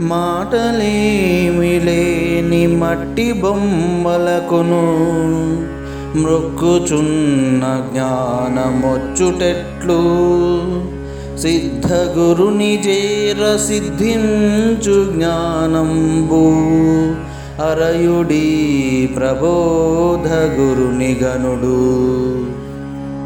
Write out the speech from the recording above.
మాటలేమి లేని మట్టి బొమ్మలకును మృక్కుచున్న జ్ఞానమొచ్చుటెట్లు. సిద్ధగురుని చేర సిద్ధించు జ్ఞానంబు. అరయుడి ప్రబోధ గురుని గనుడు